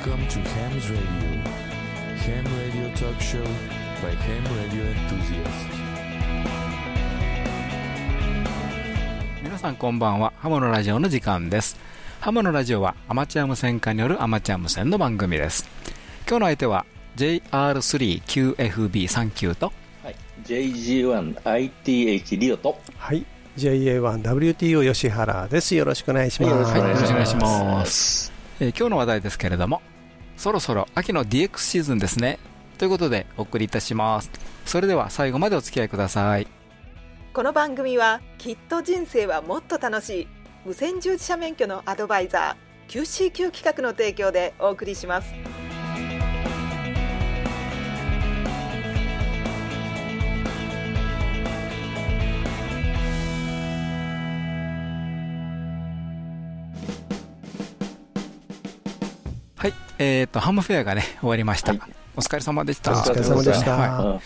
Welcome to Ham's Radio. Ham Radio Talk Show by Ham Radio Enthusiasts. 皆さんこんばんは。ハモのラジオの時間です。ハモのラジオはアマチュア無線化によるアマチュア無線の番組です。今日の相手は JR3QFB39 と。はい、JG1ITH リオと、はい、JA1WTO 吉原です。よろしくお願いします。はい。よろしくお願いします。よろしくお願いします、えー今日の話題ですけれどもそろそろ秋の DX シーズンですね。ということでお送りいたします。それでは最後までお付き合いください。この番組はきっと人生はもっと楽しい無線従事者免許のアドバイザー QCQ 企画の提供でお送りします。はいえー、とハムフェアがね終わりました、はいお疲れ様でしたお疲れ様でした。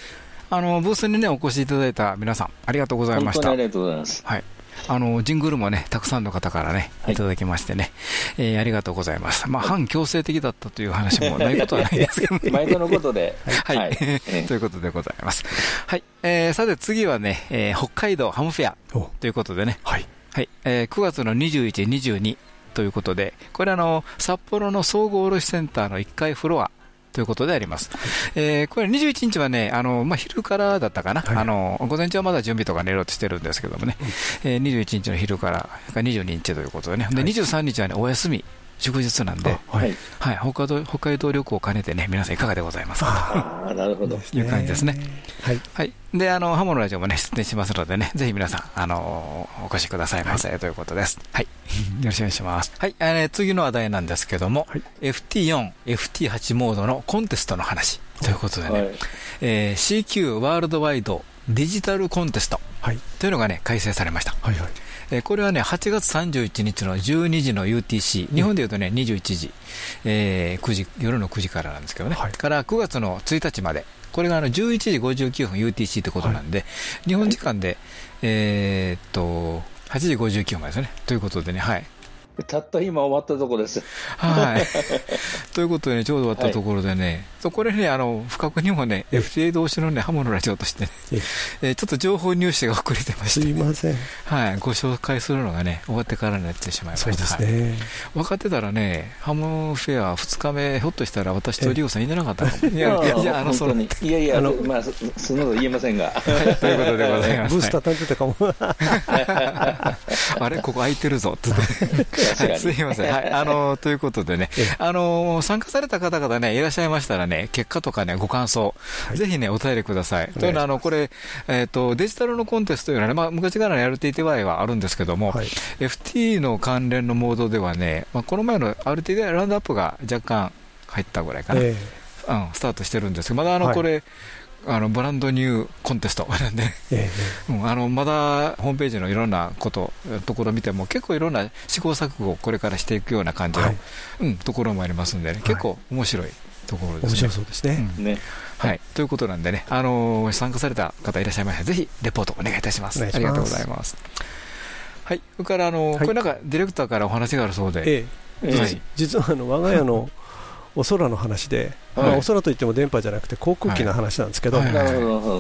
あのブースにねお越しいただいた皆さんありがとうございましたありがとうございます。はい。あの、ジングルもね、たくさんの方からね、はいいただきましてね、えーありがとうございます。まあ、反強制的だったという話もないことはないですけどね。毎度のことで、はい、ええということでございます。はい。えーさて次はね、えー北海道ハムフェアおということでね、はい。はい。えー9月の21、22ということで、これあの、札幌の総合卸センターの1階フロア、ということであります。えーこれ21日はね、あの、まあ、昼からだったかな。はいあの、午前中はまだ準備とか寝ろうとしてるんですけどもね、えー21日の昼から、それから22日ということでね。で、はい23日はね、お休み、祝日なんで、あはい。はい、北海道、北海道旅行を兼ねてね、皆さんいかがでございますかああ、なるほど。という感じですね。はい。はい。で、あの、ハモのラジオもね、出展しますのでね、ぜひ皆さん、あの、お越しくださいませ、ということです。はい。よろしくお願いします。はい。えー次の話題なんですけども、はい FT4、FT8 モードのコンテストの話ということでね、はい。えー CQ ワールドワイドデジタルコンテストはい。というのがね、開催されました。はい。はい。えーこれはね、8月31日の12時の UTC、日本でいうとね、21時、えー9時、夜の9時からなんですけどね、はい。から9月の1日まで、これがあの11時59分 UTC ってことなんで、日本時間で、えーっと、8時59分までですね。ということでね、はい。たった今終わったとこです。はい。ということでね、ちょうど終わったところでね、そうこれね、あの、不覚にもね、ええ FTA 同士のね、ハモのラジオとしてね、ええーちょっと情報入手が遅れてますして、いません。はい、ご紹介するのがね、終わってからになってしまいました。そうですはいね。分かってたらね、ハムフェア2日目、ひょっとしたら私とリオさんいてなかったかも。いや、いや、あの、その、いやいや、あのまあ、そそんなこと言えませんが。ということでございます。ブースてたかも。あれ、ここ空いてるぞ、つって。はい、すいません。はい、あの、ということでねええ、あの、参加された方々ね、いらっしゃいましたらね、結果とかね、ご感想、はいぜひね、お便りください。というのは、あの、これ、えっと、デジタルのコンテストというのはね、まあ、昔からの LTTY はあるんですけども、はい。FT の関連のモードではね、まあ、この前の RTTY ラウンドアップが若干入ったぐらいかな。えうん、スタートしてるんですけど、まだあの、はいこれ、あのブランドニューコンテスト なんで、ええうん、あのまだホームページのいろんなこと、ところ見ても、結構いろんな試行錯誤をこれからしていくような感じの、はい。うん、ところもありますんでね、結構面白いところですね。面白そうですね。うんね。はい、ということなんでね、あのー参加された方いらっしゃいましたら、ぜひレポートお願いいたします。ますありがとうございます。はい、それから、あのーはいこれなんかディレクターからお話があるそうで、ええ。はい実はあの我が家の お空の話で、はい。まあお空といっても電波じゃなくて航空機の話なんですけど。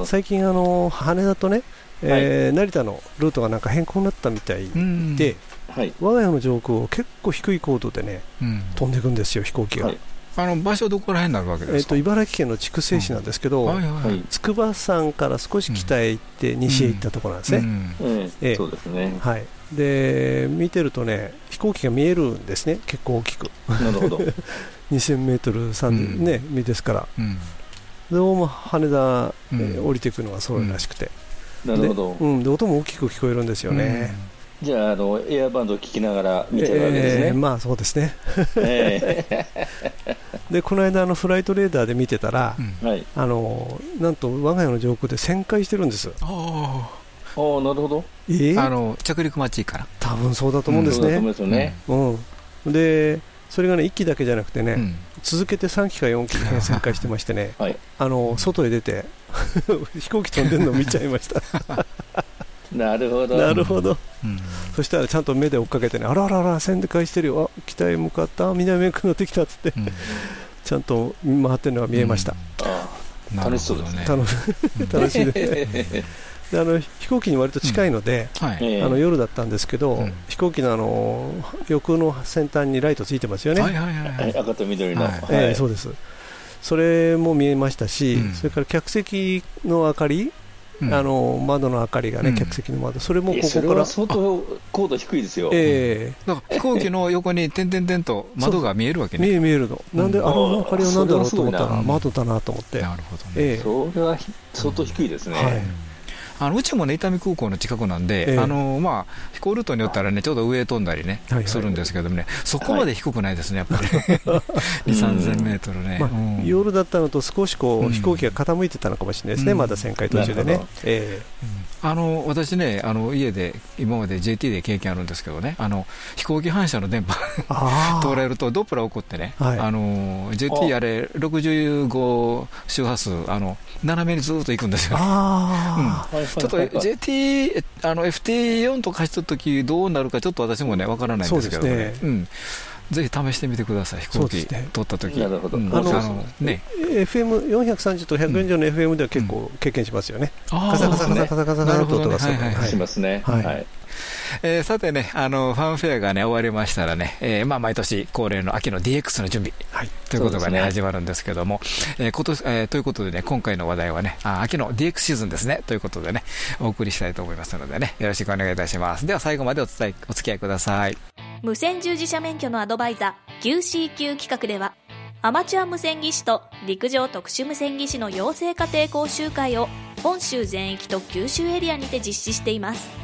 最近あの羽田とね、えー成田のルートがなんか変更になったみたいうん。で、はい。我が家の上空を結構低い高度でねうん。飛んでいくんですよ飛行機が、はい。あの場所どこら辺になるわけえー、ですか、と茨城県の筑西市なんですけど、はいはいはい。筑波山から少し北へ行って西へ行ったところなんですね、そうですね。はい、で見てるとね飛行機が見えるんですね。結構大きく。なるほど。2000メートル3、うん。ね目ですから。うん。どうも羽田、え降りていくのがそうらしくて、なるほど。で。うん、で音も大きく聞こえるんですよね、じゃあ、あの、エアバンドを聞きながら見てるわけですね。えーまあそうですね。え でこの間あのフライトレーダーで見てたら、うん。えはい。あのなんと我が家の上空で旋回してるんです。あえおなるほど。えー？ああの着陸待ちかな、多分そうだと思うんですね。い、ますよね。うん、でそれがね1機だけじゃなくてね、うん。続けて3機か4機旋回してましてね。はい。あの外へ出て 飛行機飛んでるのを見ちゃいました。なるほど。なるほど、うん。そしたらちゃんと目で追っかけてね、あらあらあら、線で返してるよ、あ北へ向かった、南へ乗ってきたっつって、うん。ちゃんと回ってるのが見えました、あなるほどね。楽し楽しいです。ねであの飛行機に割と近いので、はい。ええ。あの夜だったんですけど、うん。飛行機のあの横の先端にライトついてますよね、はいはいはいははいい。赤と緑の。はい。ええそうです、それも見えましたし、うん。それから客席の明かり、うん。あの窓の明かりがね、うん。客席の窓、それもえここから。それは、相当高度低いですよ。えだから飛行機の横に 点々点と窓が見えるわけえ見ね。え見えるの、なんで、うんあの明かりは何だろうと思ったら、窓だなと思って、なるほどね。ええ。それはひ相当低いですね。はいあのうちもね、伊丹空港の近くなんで、ええ。あのまあ、飛行ルートによったらね、ちょうど上へ飛んだりね、はいはい。するんですけどもね、そこまで低くないですね、やっぱり、2、3000メートルね。まあうん。夜だったのと少しこう、うん。飛行機が傾いてたのかもしれないですね、うん。まだ旋回途中でね。えあの私ね、あの家で、今まで JT で経験あるんですけどね、ああの飛行機反射の電波 通られると、ドップラー起こってね、はい。あの JT あ。れ、65周波数、あの斜めにずっと行くんですよ。あはいはいちょっと JT、えあの FT4 とか走った時どうなるか、ちょっと私もね、わからないんですけどね。そうん、ぜひ試してみてください、飛行機。ね。取った時。なるほど。うん。あのあのね、ー FM430 と140の FM では結構経験しますよね、あカサカサカサねカサカサカサと音がしますね。はいはい。えーさてね、あのファンフェアがね、終わりましたらね、えーまあ、毎年恒例の秋の DX の準備。はいということがね、ね始まるんですけども、えー今年、えーということでね、今回の話題はね、あ秋の DX シーズンですね、ということでね、お送りしたいと思いますのでね、よろしくお願いいたします。では最後までお伝え、お付き合いください。無線従事者免許のアドバイザー QCQ 企画ではアマチュア無線技師と陸上特殊無線技師の養成家庭講習会を本州全域と九州エリアにて実施しています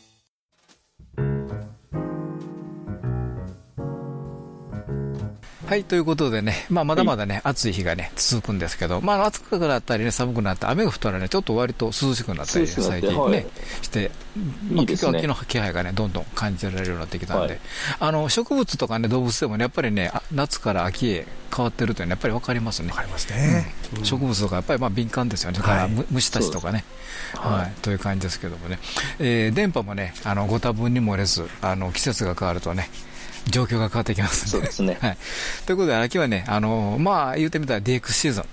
はい、ということでね、まあ、まだまだね、暑い日がね、続くんですけど、まあ、暑くなったりね、寒くなって、雨が降ったらね、ちょっと割と涼しくなったり、最近ね、てはい。して、まあ、結構秋の気配がね、どんどん感じられるようになってきたんで、はい。あの、植物とかね、動物でもね、やっぱりね、あ夏から秋へ変わってるというのはやっぱりわかりますね。わ。かりますね、うん。植物とかやっぱりまあ敏感ですよね、だからはい。む虫たちとかね、はい。はい。という感じですけどもね、えー電波もね、あのご多分に漏れず、あの季節が変わるとね、状況が変わってきますんでそうですね。はい、ということで、秋はね、あのまあ、言ってみたら DX シーズン。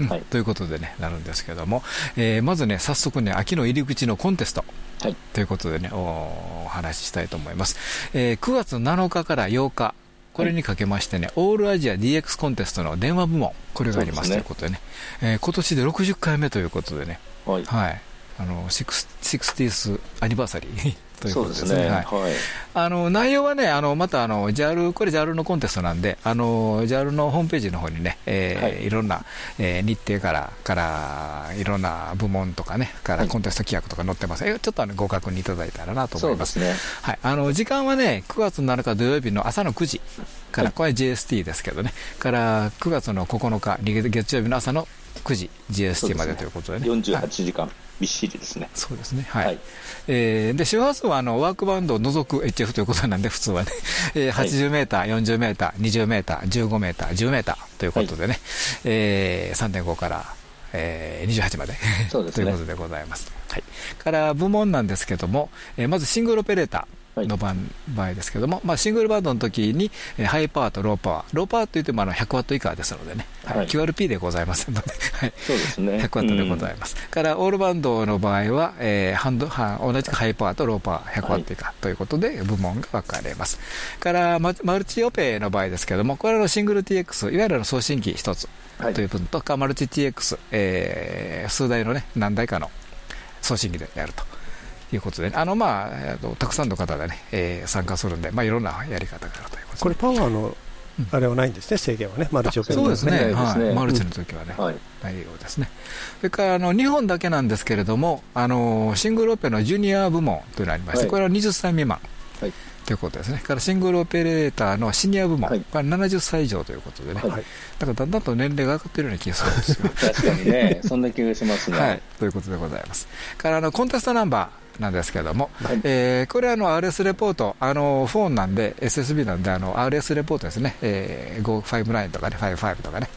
うん。はい。ということでね、なるんですけども、えーまずね、早速ね、秋の入り口のコンテスト。はい。ということでね、おお話ししたいと思います。えー9月7日から8日、これにかけましてね、オールアジア DX コンテストの電話部門、これがありますね。ということでね、えー今年で60回目ということでね、はい。はい、あの、60 60th アニバーサリーというそことですね。うですね。ははいい。あの内容はね、あのまたあの JAL、これ JAL のコンテストなんで、あの JAL のホームページの方にね、えーはいい、ろんな、えー日程から、からいろんな部門とかね、からはいコンテスト規約とか載ってます、えちょっとあのご確認いただいたらなと思いうま。すすね。はい、あの時間はね、9月7日土曜日の朝の9時から、はいこれ JST ですけどね、から9月の9日、月月曜日の朝の9時、GST までということでね。はい48時間、びっしりですね。そうですね。はい。はいえーで、周波数はあの WARC バンドを除く HF ということなんで、普通はね、えーはい80メーター、40メーター、20メーター、15メーター、10メーターということでね、えー3.5から、えー28までそうですね ということでございます。はい。から部門なんですけども、えーまずシングルオペレーターの場,、場合ですけども、まあ、シングルバンドの時に、えーハイパワーとローパワー。ローパワーといってもあの100ワット以下ですのでね、はいはい QRP でございませんので、はい。そうですね。100ワットでございます。から、オールバンドの場合は、えーバンド、は同じくハイパワーとローパワー100ワット以下ということで、部門が分かれます。から、ママルチオペの場合ですけども、これのシングル TX、いわゆる送信機一つはいという分と、かマルチ TX、えー数台のね、何台かの送信機でやると。いうことで、あのまあ、えーとたくさんの方がね、えー参加するんで、まあ、いろんなやり方があるということで。これ、パワーのあれはないんですね、制限はね、マルチオペそうですね、ないですね。はい、マルチの時はね、はい。ないようですね。それからあの日本だけなんですけれども、あのシングルオペのジュニア部門というのがありまして、はい。これは20歳未満。はい。ということですね。からシングルオペレーターのシニア部門、はい。これ70歳以上ということでね、はい。だからだんだんと年齢が上がってるような気がするんですよ。確かにね、そんな気がしますね。はい、ということでございます。からあのコンテストナンバーなんですけれども、はい。えーこれはあの RS レポート、あのフォンなんで、SSB なんであの RS レポートですね、えー、559とかね、55とかね、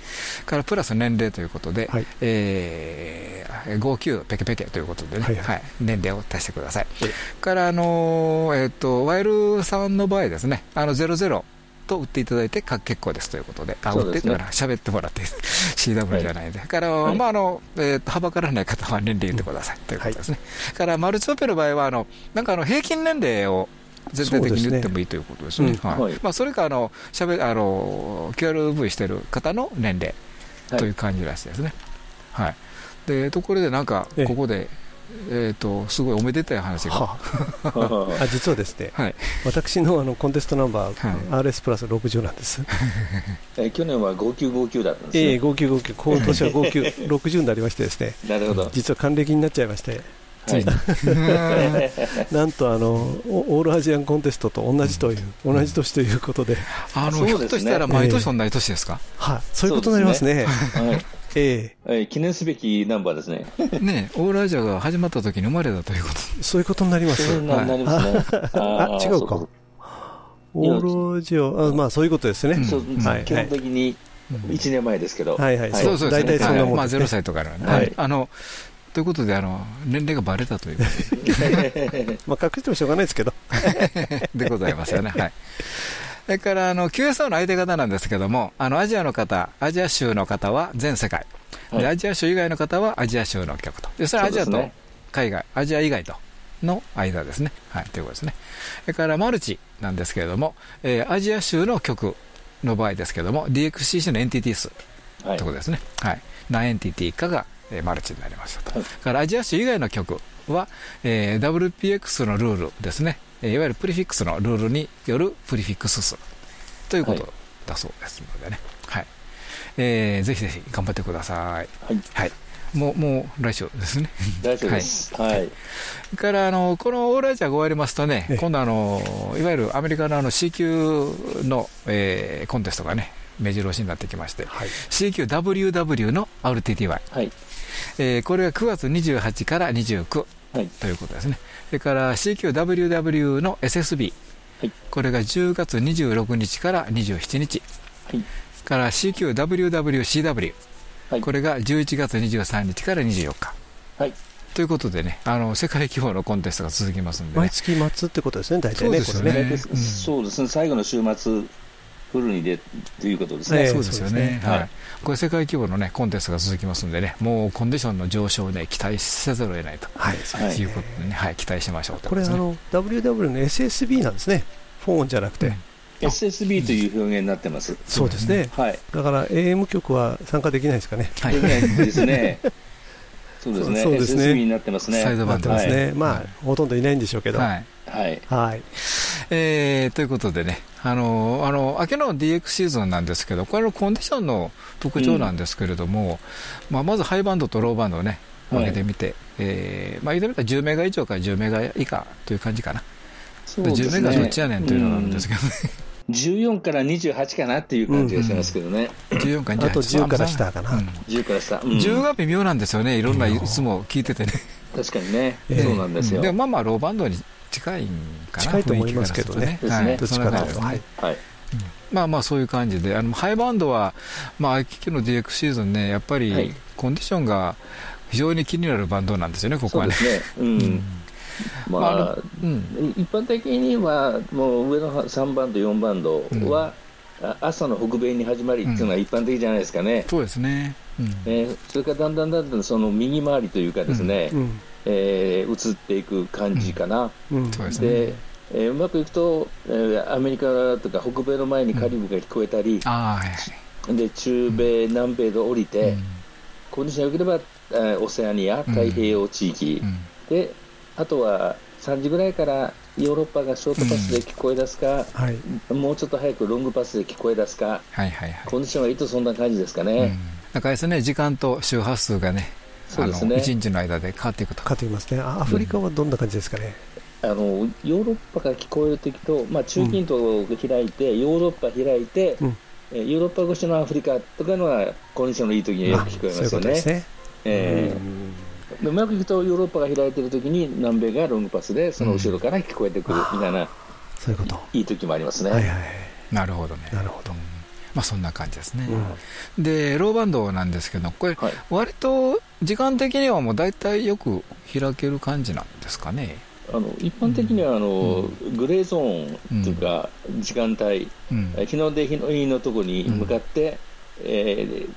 からプラス年齢ということで、はい。えー、59ペケペケということでね、ははい。い。年齢を足してください。え。からあの、えっとワイルさんの場合ですね、あの00と打っていただいてか結構ですということで、あ、ね。打ってってから喋ってもらって CW じゃないんで、から、はい。まああのえーと、はばからない方は年齢言ってください、ということですね。からマルチオペの場合はあの、なんかあの平均年齢を全体的に言ってもいいということですね。はい。はい。まあ、それかあのしゃべあの QRV してる方の年齢はい。という感じらしいですね。はい、でところでなんかええ。ここで、えー、とすごいおめでたい話が、はあ。あ実はですね、はい、私のあのコンテストナンバー、は RS プラス60なんです。え去年は5959だったんですええね。5959、今年は59、60になりましてですね、なるほど。実は還暦になっちゃいまして、つい。に、なんとあのオオールアジアンコンテストと同じという、同じ年ということで、あのそうですね。ひょっとしたら毎年同じ年ですか、はい、そういうことになりますね。はいええー記念すべきナンバーですね。ねオールアジアが始まった時に生まれたということえそういうことになります。そうななりますね。あー違うか。オールアジア、あまあそういうことですね。基本的に1年前ですけど。はいはいそうそうですね、大体そんなもんまあ、ですね0歳とかなんで、はいあのということであの、年齢がばれたということ まあ隠してもしょうがないですけど。でございますよね。はい。それから、あの、QSO の相手方なんですけども、あの、アジアの方、アジア州の方は全世界。はいで、アジア州以外の方はアジア州の局と。で、それはアジアと海外、アジア以外との間ですね。はい、ということですね。それから、マルチなんですけれども、えーアジア州の局の場合ですけども、DXCC のエンティティ数はいということですね。はい。何エンティティかが、えーマルチになりましたと。はいだからアジア州以外の局は、えー WPX のルールですね、えーいわゆるプリフィックスのルールによるプリフィックス数ということだそうですのでね、はいえーぜひぜひ頑張ってください。はい。はいもうもう来週ですね。大丈夫です。はい。それからあのこのオールアジアが終わりますとねええ、今度あの、いわゆるアメリカのあの C 級の、えーコンテストがね、目白押しになってきまして、はい。C 級 WW の RTTY、はい。えーこれが9月28から29はい。ということですね。それから CQWW の SSB、はいこれが10月26日から27日。はい。から CQWWCW、はいこれが11月23日から24日。はい。ということでね、あの世界規模のコンテストが続きますんで、ね毎、月末ってことですね、大体ね、そうですよねそうですね。最後の週末、フルに出ということですね。ええそうですよね。はいはい。これ世界規模のね、コンテストが続きますんでね、もうコンディションの上昇をね、期待せざるを得ないと。はい。はいいうことでね、はい、期待しましょうこれあの、WW の SSB なんですね。フォンじゃなくて。SSB という表現になってます。そうですね。はい。だから AM 局は参加できないですかね。はいできないですね。そうですね。そうですねになってますね。サイドバンドなってますね。はいまあ、ほとんどいないんでしょうけど。は。はいい。はい。はい。えーということでね、あのあの秋の DX シーズンなんですけど、これのコンディションの特徴なんですけれども、まあ、まずハイバンドとローバンドをね、分けてみて、えーまあ、言うてみたら10メガ以上から10メガ以下という感じかな、そうです10メガどっちやねんというのがあるんですけどね、14から28かなっていう感じがしますけどね。14か28あと10から下かなうん10から下。うん10が微妙なんですよね、いろんないつも聞いててね、確かにね。ええそうなんですよ。でもまあまあ、ローバンドに近いんかな、近いと思いますけどね雰囲気からするとはいどっちかというと。はい。はい。まあまあそういう感じで、あのハイバンドは、まあ、秋の DX シーズンね、やっぱはいりコンディションが非常に気になるバンドなんですよね、ここはね。そうですね。う。うんんまああまあの、うん。一般的には、もう上の3バンド、4バンドは、あ朝の北米に始まりっていうのは一般的じゃないですかね。そうですね。うん。ねそれからだんだんだんだんその右回りというかですね、うん。えー移っていく感じかな。でえーうまくいくと、えーアメリカとか北米の前にカリブが聞こえたり。で中米、南米で降りて、うん。コンディション良ければ、えーオセアニア、太平洋地域、うん。であとは3時ぐらいからヨーロッパがショートパスで聞こえ出すか、はい。もうちょっと早くロングパスで聞こえ出すか、はいはいはい。コンディションがいいとそんな感じですかうね。んだからですね、時間と周波数がね、あのそうですね1日の間で変わっていくと。変わってきますね。あアフリカはどんな感じですかね？あのヨーロッパが聞こえるときと、まあ、中近東を開いて、ヨーロッパ開いて、うんえーヨーロッパ越しのアフリカとかのはコンディションのいいときによく聞こえまそういうすよね。ことですね。えうんーでうまくいくとヨーロッパが開いてるときに南米がロングパスでその後ろから聞こえてくるみたいな、そういうこと。いい時もありますね。はいはい。なるほどね。なるほど。まあそんな感じですね。うんで、ローバンドなんですけど、これ、はい割と時間的にはもう大体よく開ける感じなんですかね。あの一般的にはあの、グレーゾーンというか、時間帯、うん。日の出、日の入りのところに向かって、えー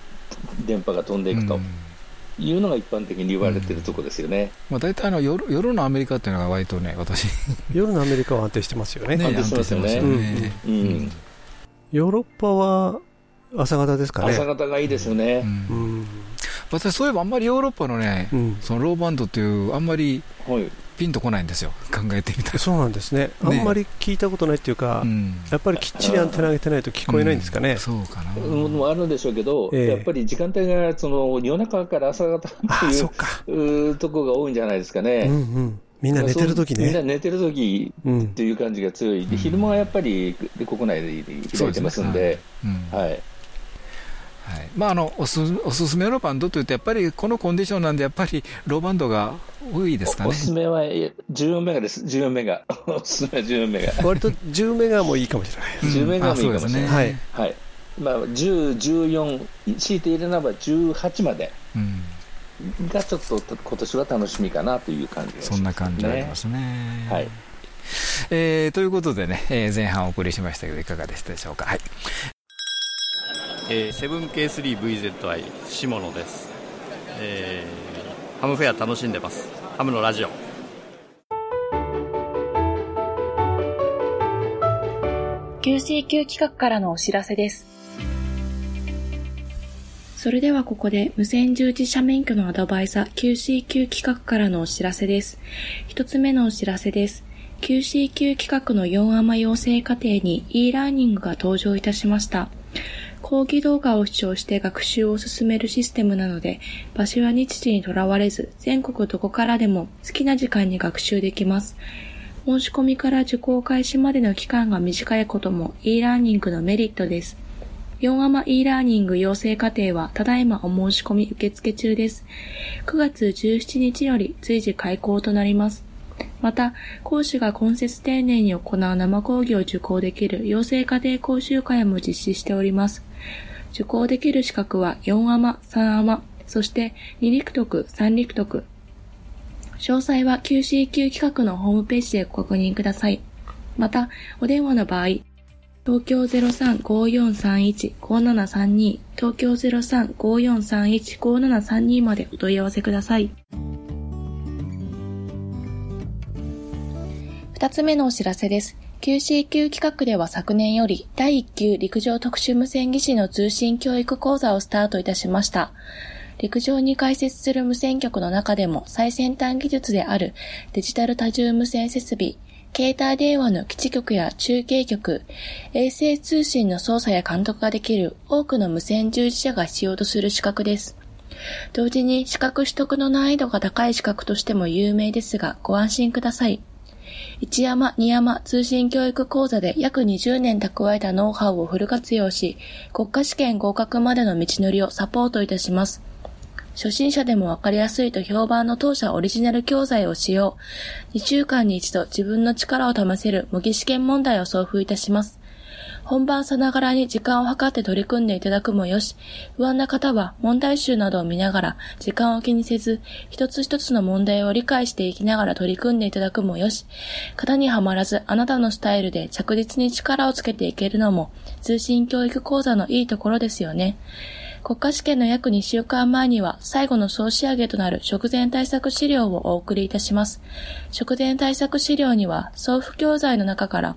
電波が飛んでいくとうんいうのが一般的に言われているところですよね。まあ、大体あの夜夜のアメリカっていうのが割とね、私、夜のアメリカは安定してますよね。ね、安定してますよねうんヨーロッパは朝方ですかね。朝方がいいですよね。うんうん。私、そういえばあんまりヨーロッパのね、うん。そのローバンドっていう、あんまりはい。ピンとこないんですよ、考えてみたら。そうなんですね。あんまり聞いたことないっていうか、うんやっぱりきっちりアンテナ上げてないと聞こえないんですかね。そうかな。ものもあるんでしょうけど、ええやっぱり時間帯がその夜中から朝方っていそうとこが多いんじゃないですかうね。んうん。みんな寝てる時そうみんなね。寝てる時うんっ。ていう感じが強い、で昼間はやっぱりで国内で開いてますんで、うんはい、はいまあ、あのおすおすすめのバンドというと、やっぱりこのコンディションなんで、やっぱりローバンドが多いですかね。おお。すすめはえ14メガです、14メガ、おすすめは14メガ、割と10メガもいいかもしれない。10メガもいいかもしれない、うんあそうはいですね。はい。まあ、10、14、強いて入れなば18までうん。がちょっと今年は楽しみかなという感じがしますそんな感じがありますね。はい。えーということでね、えー前半お送りしましたけど、いかがでしたでしょうか？はいえー、7K3VZI 下野です、えーハムフェア楽しんでますハムのラジオ QCQ 企画からのお知らせです。それではここで無線従事者免許のアドバイザー QCQ 企画からのお知らせです。一つ目のお知らせです。QCQ 企画の4アマ養成課程に e ラーニングが登場いたしました。講義動画を視聴して学習を進めるシステムなので、場所や日時にとらわれず、全国どこからでも好きな時間に学習できます。申し込みから受講開始までの期間が短いことも e ラーニングのメリットです。4アマ e ラーニング養成課程はただいまお申し込み受付中です。9月17日より随時開講となります。また、講師が今節丁寧に行う生講義を受講できる養成家庭講習会も実施しております。受講できる資格は4アマ、3アマ、そして2陸徳、3陸徳、詳細は QCQ 企画のホームページでご確認ください。また、お電話の場合、東京03-5431-5732、東京03-5431-5732までお問い合わせください。二つ目のお知らせです。QCQ 企画では昨年より第1級陸上特殊無線技師の通信教育講座をスタートいたしました。陸上に開設する無線局の中でも最先端技術であるデジタル多重無線設備、携帯電話の基地局や中継局、衛星通信の操作や監督ができる多くの無線従事者が必要とする資格です。同時に資格取得の難易度が高い資格としても有名ですがご安心ください。一山二山通信教育講座で約20年蓄えたノウハウをフル活用し、国家試験合格までの道のりをサポートいたします。初心者でもわかりやすいと評判の当社オリジナル教材を使用。2週間に一度自分の力を試せる模擬試験問題を送付いたします。本番さながらに時間を計って取り組んでいただくもよし、不安な方は問題集などを見ながら時間を気にせず、一つ一つの問題を理解していきながら取り組んでいただくもよし、型にはまらずあなたのスタイルで着実に力をつけていけるのも通信教育講座のいいところですよね。国家試験の約2週間前には最後の総仕上げとなる食前対策資料をお送りいたします。食前対策資料には送付教材の中から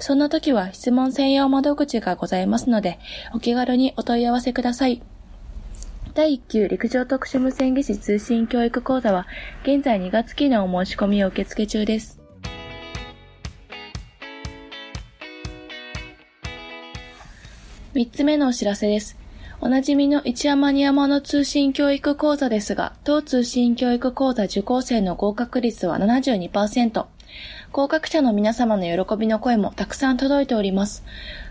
そんな時は質問専用窓口がございますので、お気軽にお問い合わせください。第1級陸上特殊無線技師通信教育講座は、現在2月期のお申し込みを受付中です。3つ目のお知らせです。おなじみの一山二山の通信教育講座ですが、当通信教育講座受講生の合格率は72%。合格者の皆様の喜びの声もたくさん届いております。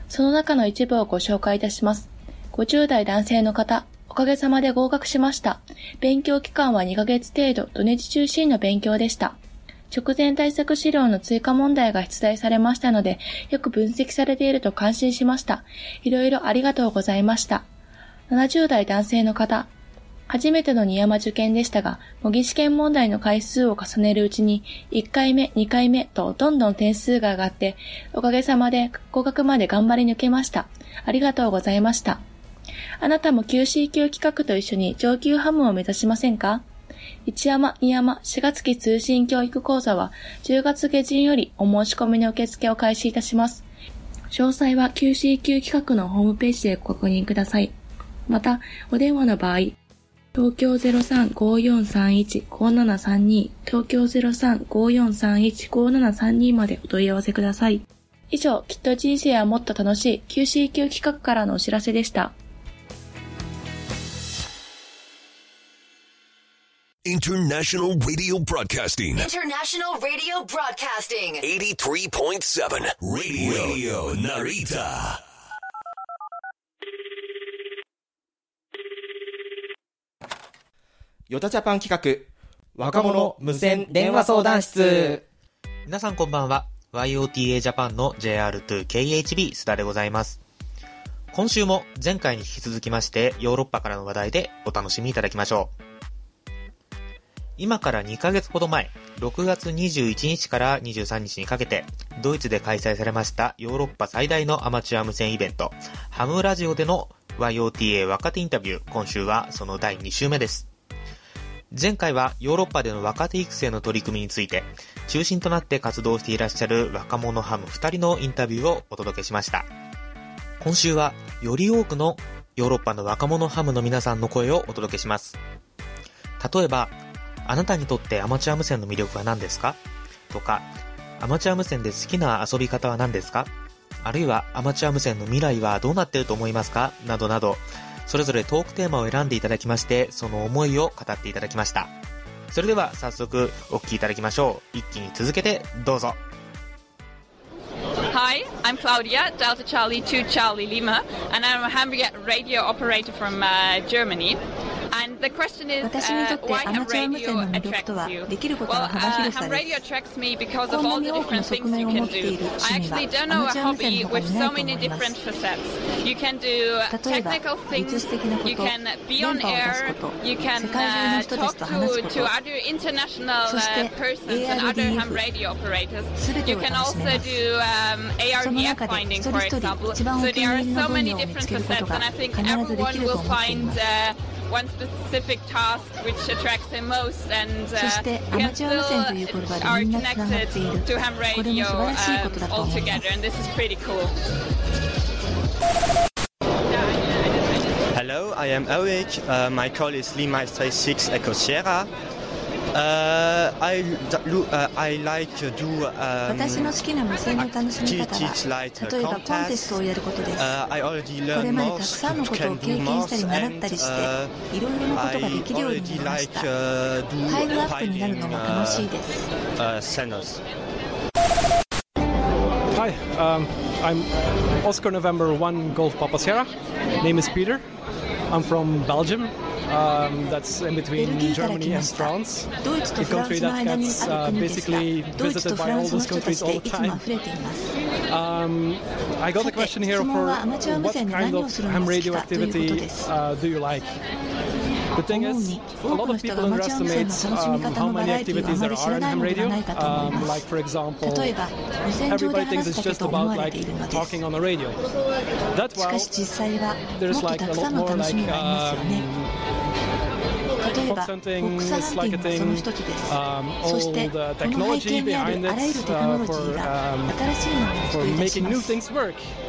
その中の一部をご紹介いたします。50代男性の方、おかげさまで合格しました。勉強期間は2ヶ月程度、土日中心の勉強でした。直前対策資料の追加問題が出題されましたので、よく分析されていると感心しました。いろいろありがとうございました。70代男性の方、初めての二山受験でしたが、模擬試験問題の回数を重ねるうちに、1回目、2回目とどんどん点数が上がって、おかげさまで合格まで頑張り抜けました。ありがとうございました。あなたも QC 級企画と一緒に上級ハムを目指しませんか？一山、二山、4月期通信教育講座は10月下旬よりお申し込みの受付を開始いたします。詳細は QC 級企画のホームページでご確認ください。また、お電話の場合、東京03-5431-5732東京03-5431-5732までお問い合わせください。以上、きっと人生はもっと楽しい QC 級企画からのお知らせでした。International Radio Broadcasting. International Radio Broadcasting. 83.7 Radio Narita. ヨタジャパン企画、若者無線電話相談室。皆さんこんばんは。YOTA ジャパンの JR2KHB 須田でございます。今週も前回に引き続きましてヨーロッパからの話題でお楽しみいただきましょう。今から2ヶ月ほど前、6月21日から23日にかけて、ドイツで開催されましたヨーロッパ最大のアマチュア無線イベント、ハムラジオでの YOTA 若手インタビュー、今週はその第2週目です。前回はヨーロッパでの若手育成の取り組みについて、中心となって活動していらっしゃる若者ハム2人のインタビューをお届けしました。今週は、より多くのヨーロッパの若者ハムの皆さんの声をお届けします。例えば、あなたにとってアマチュア無線の魅力は何ですか？とか、アマチュア無線で好きな遊び方は何ですか？あるいはアマチュア無線の未来はどうなっていると思いますか？などなど、それぞれトークテーマを選んでいただきまして、その思いを語っていただきました。それでは早速お聞きいただきましょう。一気に続けてどうぞ。Hi, I'm Claudia, Delta Charlie 2 Charlie Lima, and I'm a ham radio operator from uh, Germany. 私にとってアマチュア無線の魅力とはできることの幅広さですこんなに多くの側面を持っている趣味はアマチュア無線の他にないと思います例えば技術的なこと電波を出すこと世界中の人たちと話すことそして ARDF 全てを楽しめますその中で一人一人一番お気に入りの分野を見つけることが必ずできると思っています one specific task which attracts him most and uh, we can still are connected to ham radio um, all together and this is pretty cool. Hello, I am Eric. Uh, my call is Lima 36 Echo Sierra. 私の好きな無線の楽しみ方は例えばコンテストをやることです、uh, これまでたくさんのことを経験したり習ったりしていろいろなことができるようになりました。タイムアップになるのも楽しいです、Hi, um, I'm Oscar November 1 Golf Papa Sierra. Name is Peter. I'm from Belgium. Um, that's in between Germany and France. The country that gets uh, basically visited by all those countries all the time. Um, I got a question here for what kind of ham radio activity uh, do you like? The thing is, a lot of people underestimate um, how many activities there are in ham radio. Um, like, for example, everybody thinks it's just about like talking on the radio. That's why there's like a lot more like um, フォクサンティング is like a thing、um, all the technology behind it、uh, for, um, for making new things work like if you have an idea okay I want this work wirelessly you can build it and make it work 自らそれを設計して実現することができるのです。そして多くのアマチュア無線化が SDR などのコンピューターも絡めた新しい技術を学んでいます。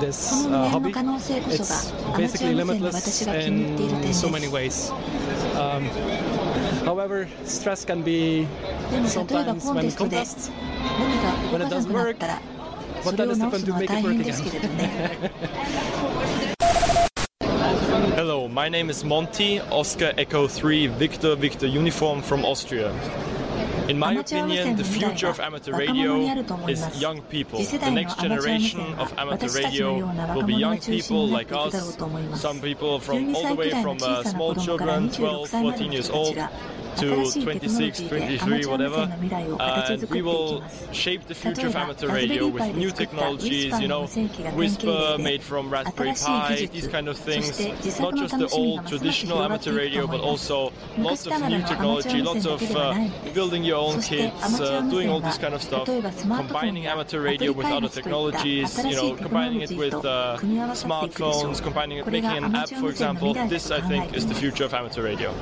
this uh, hobby. It's basically limitless in so many ways. Um, however, stress can be sometimes when contests, when it doesn't work, what that is different to make it work again. Hello, my name is Monty, Oscar Echo 3 Victor Victor Uniform from Austria. In my opinion, the future of amateur radio is young people. The next generation of amateur radio will be young people like us, some people from all the way from uh, small children, 12, 14 years old, to 26, 23, whatever. And we will shape the future of amateur radio with new technologies, you know, Whisper made from Raspberry Pi, these kind of things. Not just the old traditional amateur radio, but also lots of new technology, lots of uh, building your own kits, uh, doing all this kind of stuff, combining amateur radio with other technologies, you know, combining it with uh, smartphones, combining it, making an app, for example. This, I think, is the future of amateur radio.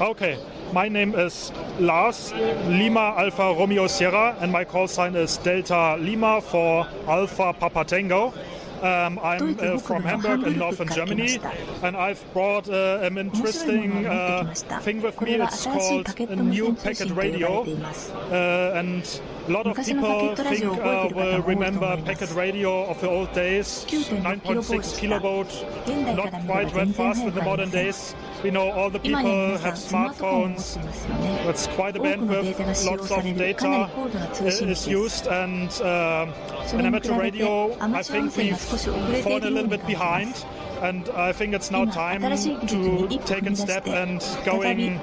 Okay, my name is Lars Lima Alpha Romeo Sierra, and my call sign is Delta Lima for Alpha Papa Tango. Um, I'm uh, from Hamburg in northern Germany, and I've brought uh, an interesting uh, thing with me. It's called a new packet radio, uh, and a lot of people think uh, will remember packet radio of the old days, 9.6 kilovolt, not quite that fast in the modern days. We know all the people have smartphones. It's quite a bandwidth. Lots of data is used, and uh, an amateur radio. I think we've fallen a little bit behind. And I think it's now time to take a step and going,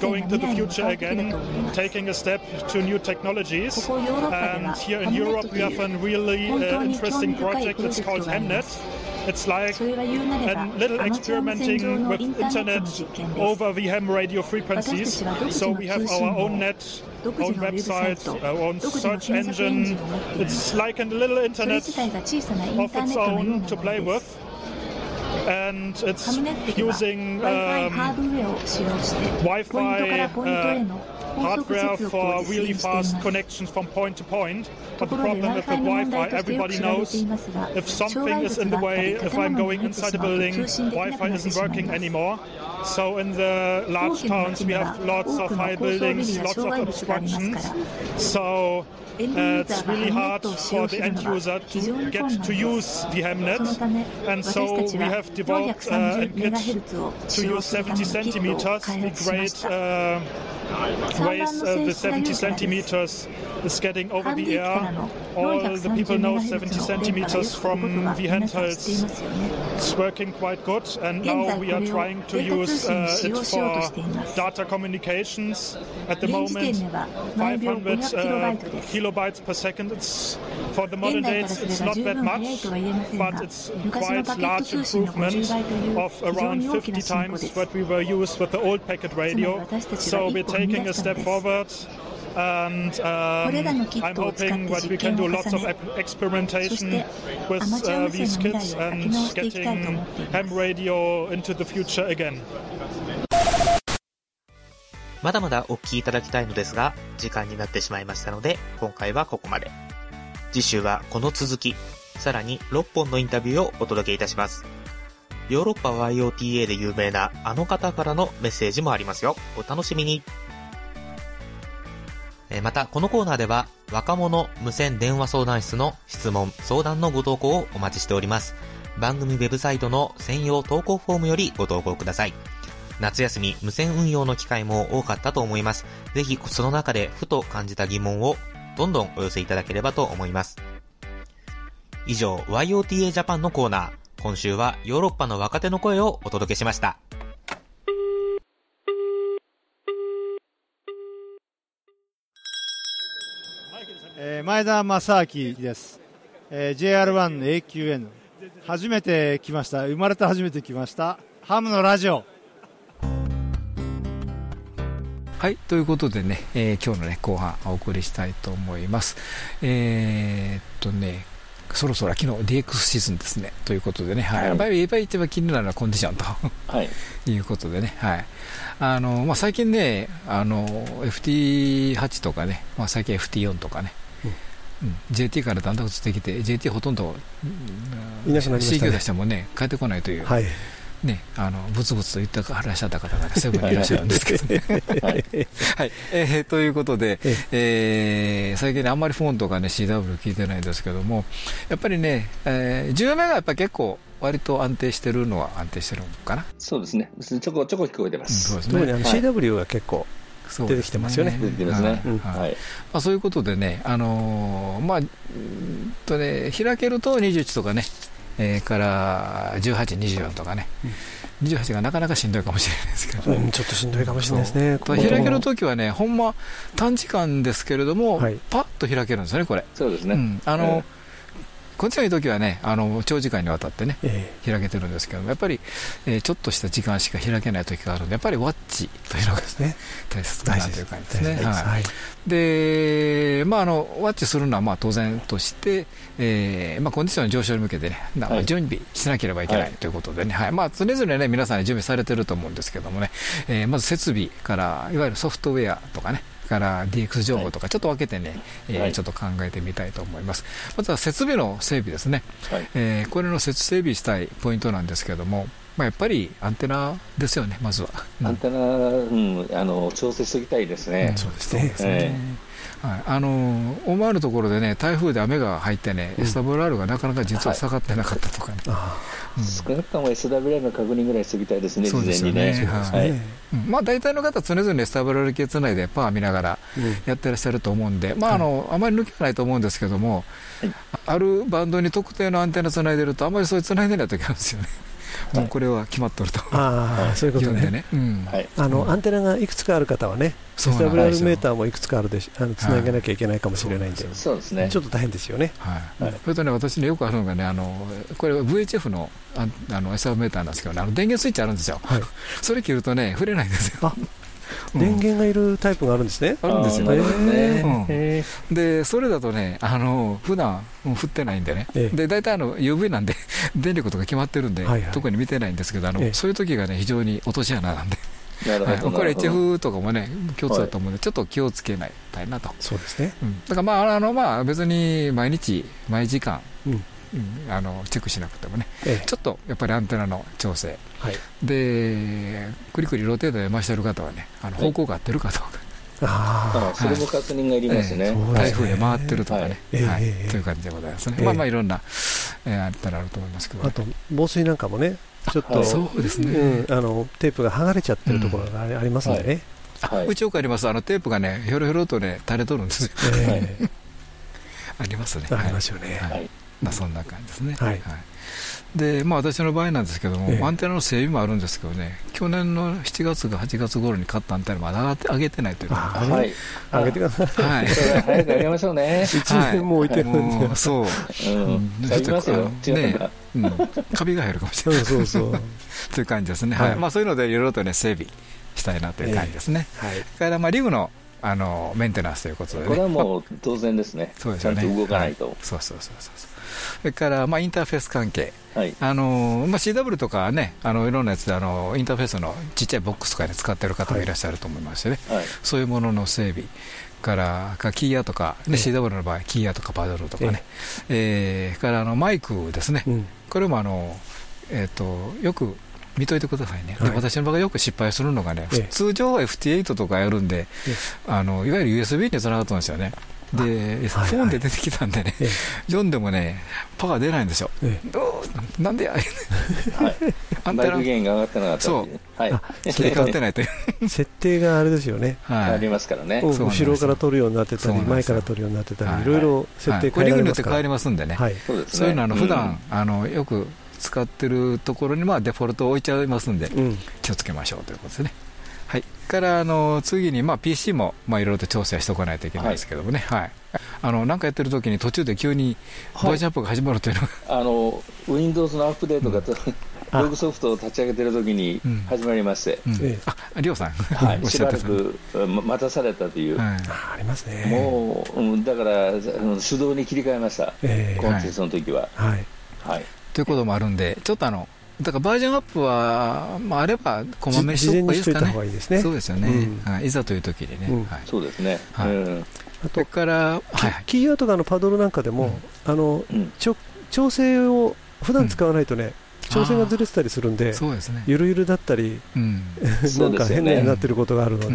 going to the future again, taking a step to new technologies. And here in Europe, we have a really uh, interesting project. It's called Hemnet. It's like a little experimenting with internet over the ham radio frequencies. So we have our own net, own website, our own search engine. It's like a little internet of its own to play with. And it's using um, Wi-Fi uh, hardware for really fast connections from point to point. But the problem with the Wi-Fi, everybody knows if something is in the way, if I'm going inside a building, Wi-Fi isn't working anymore. So in the large towns, we have lots of high buildings, lots of obstructions. So uh, it's really hard for the end user to get to use the Hemnet, and so we have developed uh, a kit to use 70 centimeters. The great uh, ways uh, the 70 centimeters is getting over the air. All the people know 70 centimeters from the handhelds. It's working quite good, and now we are trying to use uh, it for data communications. At the moment, 500 uh, kilobytes per second. It's for the modern days, it's not that much, but it's quite large improvement of around 50 times what we were used with the old packet radio. So we're taking a step forward and um, I'm hoping that we can do lots of experimentation with uh, these kids and getting ham radio into the future again. まだまだお聞きいただきたいのですが、時間になってしまいましたので、今回はここまで。次週はこの続き、さらに6本のインタビューをお届けいたします。ヨーロッパ YOTA で有名なあの方からのメッセージもありますよ。お楽しみに。また、このコーナーでは、若者無線電話相談室の質問、相談のご投稿をお待ちしております。番組ウェブサイトの専用投稿フォームよりご投稿ください。夏休み無線運用の機会も多かったと思います。ぜひその中でふと感じた疑問をどんどんお寄せいただければと思います。以上、YOTA ジャパンのコーナー。今週はヨーロッパの若手の声をお届けしました。前田正明です、えー、JR1AQN 初めて来ました生まれて初めて来ましたハムのラジオはい、ということでね、えー、今日のね、後半お送りしたいと思います。えー、っとね、そろそろ秋の DX シーズンですね。ということでね、はい。やっぱり一番気になるのはコンディションと、はい、いうことでね、はい。あの、まあ、最近ね、あの、FT8 とかね、まあ、最近 FT4 とかね、うん、JT からだんだん移ってきて、JT ほとんど、いなくなりましたね。CQ 出してもね、帰ってこないという。はいね、あのブツブツと言ってらっしゃった方が、セブンにいらっしゃるんですけどね。はい、はいえー、ということで、えー、最近、ね、あんまりフォンとか、ね、CW 聞いてないんですけども、やっぱりね、えー、10名がやっぱり結構、割と安定してるのは安定してるのかな？そうですね、ちょこちょこ聞こえてます。うん、そうですね、CW が結構出てきてますよね。出てきますね。はい。まあそういうことでね、あのー、まあとね開けると21とかね、えー、から18、24とかね、うん、28がなかなかしんどいかもしれないですけど、うん、ちょっとしんどいかもしれないですね、開けるときはね、ほんま短時間ですけれども、はい、パッと開けるんですよね、これ。そうですね、うん、あの、えーこっちがいい時はね、あの長時間にわたってね、えー、開けてるんですけどやっぱり、えー、ちょっとした時間しか開けない時があるんで、やっぱりワッチというのがですね、大切かなという感じですね。はい、で、まあ、あの、ワッチするのはまあ当然として、えー、まあ、コンディションの上昇に向けてね、はい、準備しなければいけないということでね、はい、まあ、常々ね、皆さん、準備されてると思うんですけどもね、えー、まず設備から、いわゆるソフトウェアとかね、から DX 情報とかちょっと分けてね、はい、えー、ちょっと考えてみたいと思います。まずは設備の整備ですね。はい、えー、これの設整備したいポイントなんですけれども、まあ、やっぱりアンテナですよね、まずは。うん、アンテナ、うん、あの調整しておきたいですね。そうですね。えーはい、あの思わぬところでね、台風で雨が入ってね、うん、SWR がなかなか実は下がってなかったとかね、はいうん、少なくとも SWR の確認ぐらいしておきたいですね、事前にね。はい。まあ、大体の方、常々 SWR 系つないでパワー見ながらやってらっしゃると思うんで、まああのあまり抜けないと思うんですけども、あるバンドに特定のアンテナつないでると、あまりそれつないでないときあるんですよね。もうこれは決まっとると、ああ、そういうことね、あのアンテナがいくつかある方はね、SWR メーターもいくつかあるでしあのつなげなきゃいけないかもしれないんで、そうですね。ちょっと大変ですよね。はい。それとね、私ね、よくあるのがね、あのこれは VHF のああの SR メーターなんですけど、ね、あの電源スイッチあるんですよ、それ切るとね、触れないんですよ。電源がいるタイプがあるんですね。あるんですよ。ね。で、それだとね、あの普段振ってないんでね、で大体あの UV なんで、電力とか決まってるんで、特に見てないんですけど、あのそういう時がね、非常に落とし穴なんで。これ HF とかもね共通だと思うんで、ちょっと気をつけないたいなと。そうですね、だからまああのまあ別に毎日毎時間、あのチェックしなくてもね、ええ、ちょっとやっぱりアンテナの調整、はい、でくりくりローテーターで回してる方はねあの方向が合ってるかどうか、ああ、それも確認がいりますね。台風で回ってるとかね、はい、という感じでございますね。まあまあいろんな、えー、あったらあると思いますけど。あと防水なんかもね、ちょっと、そうですね、あのテープが剥がれちゃってるところがありますんでね。うちよくあります、あのテープがね、ひょろひょろとね、垂れとるんですよ。ありますね。ありますよね。はいまあ、そんな感じですね。はい、はい。でまあ、私の場合なんですけども、ええ、アンテナの整備もあるんですけどね、去年の7月か8月頃に買ったアンテナまだ上がって上げてないというか、はい、上げてください、はい、早く上げましょうね、1年も置いてるんで、そう、うん、ちょっとね、うん、カビが入るかもしれない、そうそうそう。という感じですね、はい。まあ、そういうのでいろいろと、ね、整備したいなという感じですね。えー、はい、からまあリグのあのメンテナンスということで、ね、これはもう当然ですね、そうですね。ちゃんと動かないと。そうそうそうそうそれから、まあ、インターフェース関係、はい。あのまあ、CW とかね、あのいろんなやつであのインターフェースのちっちゃいボックスとかで使ってる方もい。らっしゃると思いますしね、はい、そういうものの整備。からかキーヤとか、ね、CW の場合、キーヤとかパドルとかね、えー、からあのマイクですね、うん、これもあの、えーと、よく見といてくださいね、はい、私の場合よく失敗するのがね、通常は FT8 とかやるんで、あのいわゆる USB につながったんですよね。で、フォンで出てきたんでね、読んでもね、パワー出ないんですよ。なんでや、あんたら。源が上がってなかったそう。はい。それ変わってないという。設定があれですよね。はい。ありますからね。後ろから取るようになってたり、前から取るようになってたり、いろいろ設定変えられますから。変わりますんでね。はい。そういうの、あの、普段、あの、よく使ってるところに、まあ、デフォルトを置いちゃいますんで、気をつけましょうということですね。はい、からあの次に、まあ、PC もいろいろと調整しておかないといけないですけどもね、はい、はい、あのなんかやってる時に途中で急にバージョンアップが始まるというのが、はい、あの Windows のアップデートが、うん。ログソフトを立ち上げてる時に始まりまして、うん。うん、ありょうさん、はい、しばらく待たされたという、はい、ありますね。もう、だから手動に切り替えました、えー、コンテンツの時は。はい、はい、ということもあるんで、ちょっとあのだからバージョンアップは、まあ、あれば、こまめにしておくいいですかね。いいですね。そうですよね、うん。はい。いざという時にね。はい、そうですね。はい。あとから、はい、キーアウトがのパドルなんかでも、あの、ちょ調整を普段使わないとね、調整がずれてたりするんで、そうですね、ゆるゆるだったり、うん、なんか変になってることがあるので、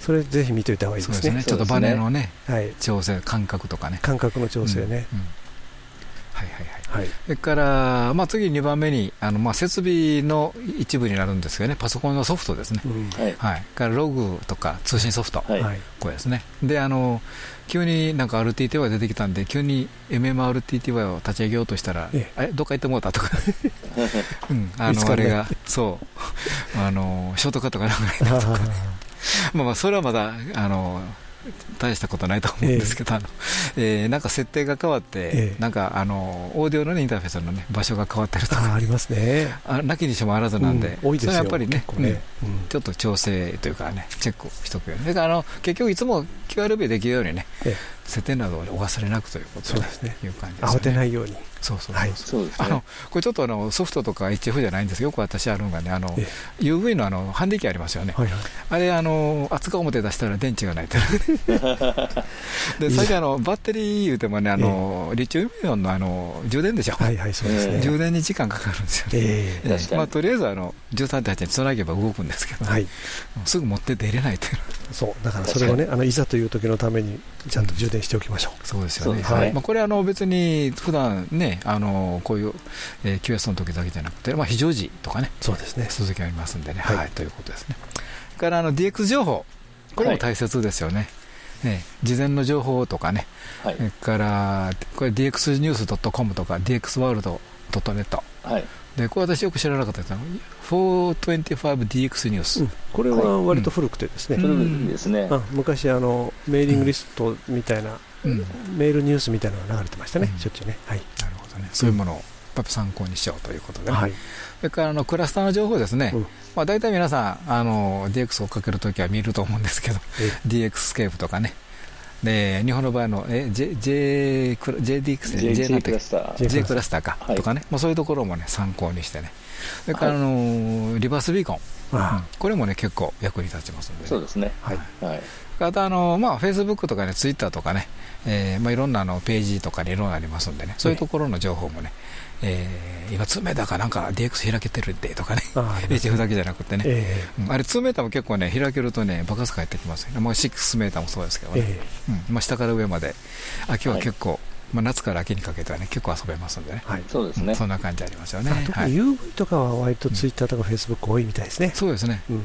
それぜひ見ておいた方がいいですね。ちょっとバネのね、はい、調整、感覚とかね。感覚の調整ね。はいはいはい。それから、まあ、次2番目に、あのまあ設備の一部になるんですけどね、パソコンのソフトですね。はい。からログとか通信ソフト、はい、これですね。で、あの、急になんか RTTY 出てきたんで、急に MMRTTY を立ち上げようとしたら、ええ、どっか行ってもうたとか、うん、あの、あれが、そう、あの、ショートカットがなくなったとか、まあまあ、それはまだ、あの、大したことないと思うんですけど、えー、あのえー、なんか設定が変わって、えー、なんかあのオーディオの、ね、インターフェースの、ね、場所が変わってるとか。ありますね。あなきにしもあらずなんで、うん、多いですよそれはやっぱりね、ね。うん、ちょっと調整というかね、チェックしとくように、だからあの結局、いつも QRB できるようにね、えー設定などをお忘れなくということですね。いう感じですね。慌てないように。そうそうそう、あのこれちょっとあのソフトとか HF じゃないんですよく私あるのがねあの UV のあのハンディ機ありますよね、はいはい、あれあの厚か表出したら電池がないと で最近あのバッテリー言うてもねあの、リチウムイオンのあの充電でしょ、はいはいそうですね、充電に時間かかるんですよね、えーまあ、とりあえずあの13.8につなげば動くんですけど、はい、すぐ持って出れないという。そう。だからそれをねあのいざという時のためにちゃんと充電しておきましょう、そうですよね、はい。まあ、これあの別に普段ねあのこういう、えー、QS の時だけじゃなくて、まあ、非常時とかねそうですね。続きありますんでね、はい、ということですね。からあの DX 情報これも大切ですよね、ね、事前の情報とかね、はい、からこれ DX ニュース .com とか DX ワールド .net、はい、でこれ私よく知らなかったです 425DX ニュース、うん、これは割と古くてですね、古いですね。昔あのメーリングリストみたいな、うん、メールニュースみたいなのが流れてましたね、しょっちゅうね、はい、なるほどね。そういうものを参考にしようということで、ね、はい、それからあのクラスターの情報ですね、うん、まあ、大体皆さんあの DX をかけるときは見ると思うんですけど、DX スケープとかね、で日本の場合のえ J, J, JDX、J, J クラスター。J クラスターか、はい、とかね、まあ、そういうところもね参考にしてね、それから、あのリバースビーコン、うん、これもね結構役に立ちますんで、ね、そうですね。はい。はい。あとあのまあフェイスブックとかねツイッターとかね、えー、まあいろんなあのページとかにいろんなありますんでね、そういうところの情報もね、えー、今、2メーターかなんか DX 開けてるってとかね、HF だけじゃなくてね、えー、あ れ2メーターも結構ね、開けるとね、爆発返ってきますよ、まあ、6メーターもそうですけどね、えー、うん。まあ、下から上まで、秋は結構、はい。まあ、夏から秋にかけてはね結構遊べますんでね、はい、そうですね、そんな感じありますよね。特に UV とかは割とツイッターとかフェイスブック多いみたいですね、そうですね、うん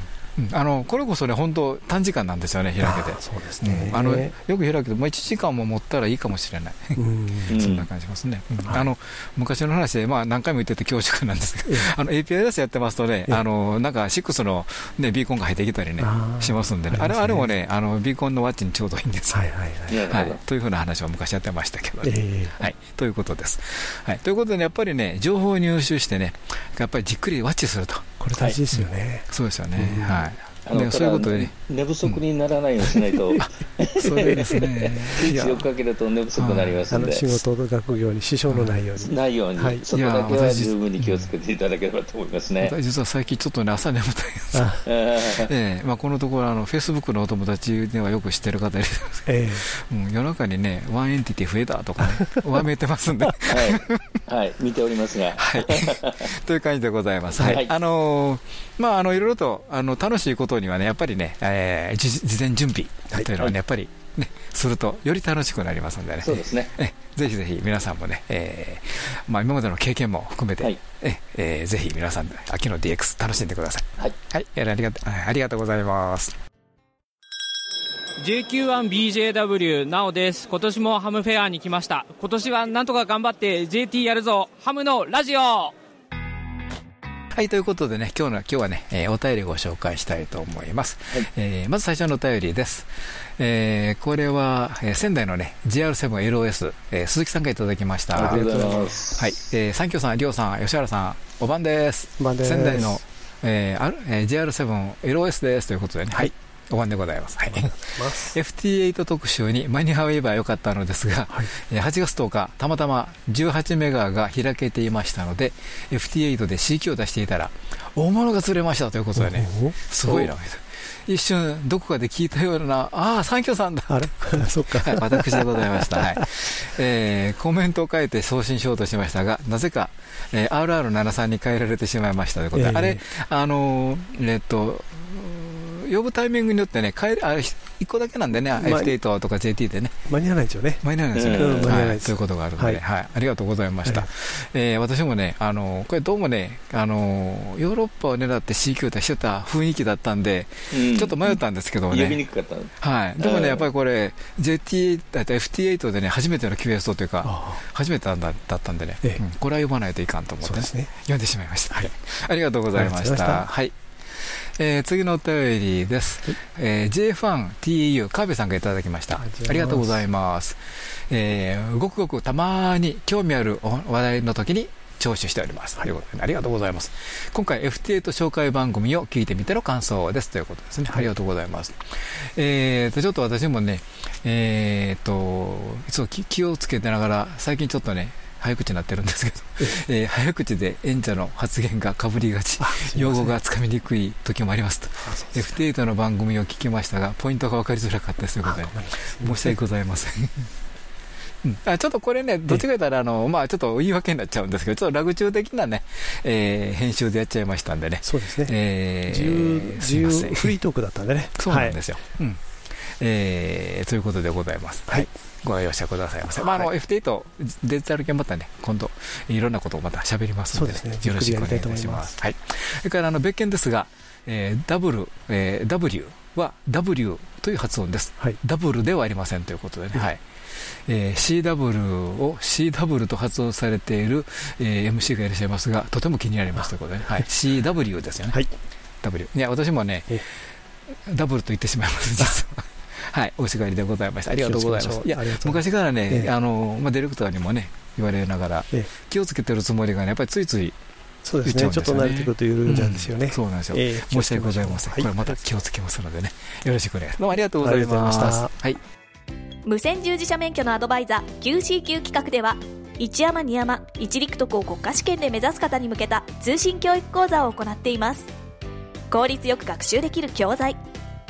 あのこれこそね、本当、短時間なんですよね、開けて、そうですね、あのよく開けて、もう1時間も持ったらいいかもしれない、そんな感じしますね、あの昔の話で、まあ、何回も言ってて恐縮なんですけど、あの API 出しやってますとね、あのなんか6の、ね、ビーコンが入ってきたりね、しますんでね、あれあれもね、あのビーコンのワッチにちょうどいいんですよ、はいというふうな話を昔やってましたけどね。はい、ということです。はい、ということで、やっぱりね、情報を入手してね、やっぱりじっくりワッチすると。これ大事ですよね。そうですよね。はいあの、そういうことで、寝不足にならないようにしないと、そうですね。強くかけると寝不足になりますので、仕事と学業に支障のないように。ないように、そこだけは十分に気をつけていただければと思いますね。実は最近ちょっとね、朝眠たいです。ええ、まあこのところ、あの、フェイスブックのお友達ではよく知ってる方いるんですけど、うん、夜中にね、ワンエンティティ増えたとかね、わめいてますんで。はい。はい、見ておりますが。はい。という感じでございます。はい。あの、まあ、あの、いろいろと、あの、楽しいことにはね、やっぱりね、えー、事前準備というのはね、やっぱり、ね、するとより楽しくなりますのでね、そうですねえぜひぜひ皆さんもね、えーまあ、今までの経験も含めて、はい、ええー、ぜひ皆さん、秋の DX 楽しんでください。はい、はい、ありがとありがとうございます。JQ1BJW なおです。今年もハムフェアに来ました。今年はなんとか頑張って JT やるぞ。ハムのラジオははい、ということでね、今日の、今日はね、えー、お便りご紹介したいと思います。はい、えー、まず最初のお便りです。えー、これは、えー、仙台のね、GR7LOS、えー、鈴木さんからいただきました。ありがとうございます。はい、えー、三京さん、りょうさん、吉原さん、おばんです。おばんです。仙台の、えー、えー、GR7LOS ですということでね、はい、お晩でございます。はい。FT8 特集に間に合えばよかったのですが、はい、8月10日、たまたま18メガが開けていましたので、FT8 で CQ を出していたら、大物が釣れましたということでね、すごいな。一瞬どこかで聞いたような、ああ、三居さんだ。あれ？そっか、はい。私でございました。はい。えー、コメントを書いて送信しようとしましたが、なぜか、えー、RR73 に変えられてしまいましたということで、えー、あれ、あのー、えっと、呼ぶタイミングによってね、帰あ1個だけなんでね、F8 とか JT でね。間に合わないですよね。間に合わないですよね。うん、はい、そういうことがあるので、はい、ありがとうございました。え私もね、あの、これどうもね、あの、ヨーロッパを狙って CQ 出してた雰囲気だったんで、ちょっと迷ったんですけどね。呼びにくかったはい。でもね、やっぱりこれ、JT、FT8 でね、初めての QSO というか、初めてだったんでね、これは呼ばないといかんと思って、呼んでしまいました。はい。ありがとうございました。はい。えー、次のお便りです、えー、j ファン TEU 川辺さんがいただきました。ありがとうございます、えー、ごくごくたまに興味ある話題の時に聴取しております、ありがとうございます。今回 FT8 紹介番組を聞いてみての感想です。ということですね、ありがとうございます。えーとちょっと私もねえーといつも気をつけてながら最近ちょっとね早口になってるんですけど、えー、早口で演者の発言がかぶりがち、用語がつかみにくい時もありますと、F8 の番組を聞きましたが、ポイントが分かりづらかったですということで、申し訳ございません。うん、あちょっとこれね、どっちか言ったら、あの、まあちょっと言い訳になっちゃうんですけど、ちょっとラグ中的なね、えー、編集でやっちゃいましたんでね。そうですね。えー、自由、自由フリートークだったんでね。そうなんですよ。はい、うん。えー、ということでございます。はいご容赦くださいませ。まあ、あの、F8 デジタル系またね、今度、いろんなことをまた喋りますので、ね、よろしくお願いいたします。はい。それから、あの、別件ですが、えー、W、えー、W は W という発音です。はい、ダブルではありませんということでね。はい。えー、CW を CW と発音されている、えー、MC がいらっしゃいますが、とても気になりますということで、ね、はい、CW ですよね。はい。W。いや、私もね、ダブルと言ってしまいます、実は。はい、お叱りでございました。ありがとうございます。いや、昔からね、あの、まあ、ディレクターにもね、言われながら、気をつけてるつもりがね、やっぱりついつい、そうですね、ちょっと慣れてくると緩んじゃうんですよね。そうなんですよ。申し訳ございません。これまた気をつけますのでね、よろしくお願いします。どうもありがとうございました。はい。無線従事者免許のアドバイザー QCQ 企画では、一山二山一陸徳を国家試験で目指す方に向けた通信教育講座を行っています効率よく学習できる教材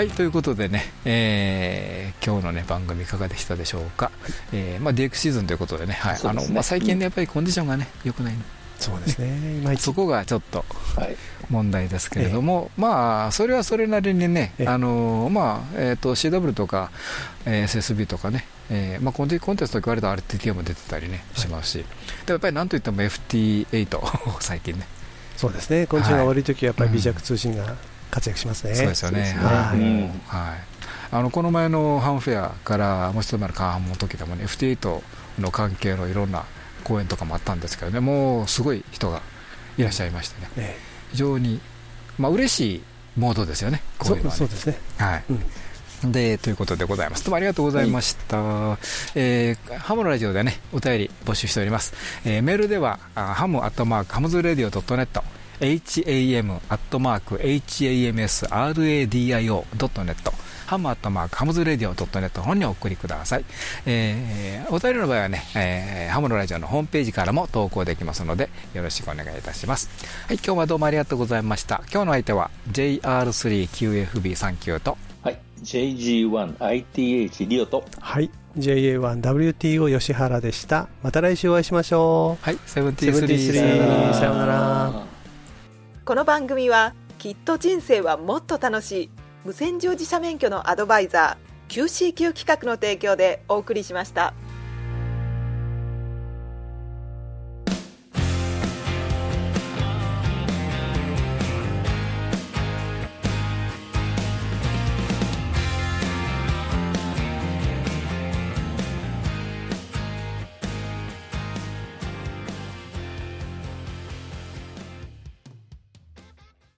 はい、ということでね、えー、今日のね、番組いかがでしたでしょうか？はい、えー、まあ、DX シーズンということでね、はい、ね、あの、まあ、最近ね、やっぱりコンディションがね、良くない。そうですね、そこがちょっと問題ですけれども、はい、まあ、それはそれなりにね、あのまあえーと、CW とか、えー、SSB とかね、えーまあ、コンテコンテストと割と RTT も出てたりね、しますし、でやっぱりなんといっても FT8、最近ね。そうですね、今週が悪いときはやっぱり微弱通信が活躍しますね。そうですよね。はい。はい。あのこの前のハンフェアからもう一つ前のカーハンの時でもね FT8 の関係のいろんな講演とかもあったんですけどねもうすごい人がいらっしゃいましてね、ええ、非常にまあ嬉しいモードですよねこういうのは、ね、そうですね。はい、うん、でということでございます。どうもありがとうございました、はい、えー、ハムのラジオでねお便り募集しております、えー、メールでは ham アットマーク hamsradio .net ham.hamsradio.net ハムアットマークハムズレディオ .net 本にお送りください、えー、お便りの場合はね、えー、ハムのラジオのホームページからも投稿できますのでよろしくお願いいたします。はい今日はどうもありがとうございました。今日の相手は JR3QFB39 と。はい JG1ITH リオと。はい JA1WTO 吉原でした。また来週お会いしましょう。はい73さようならこの番組はきっと人生はもっと楽しい無線乗自社免許のアドバイザー QCQ 企画の提供でお送りしました。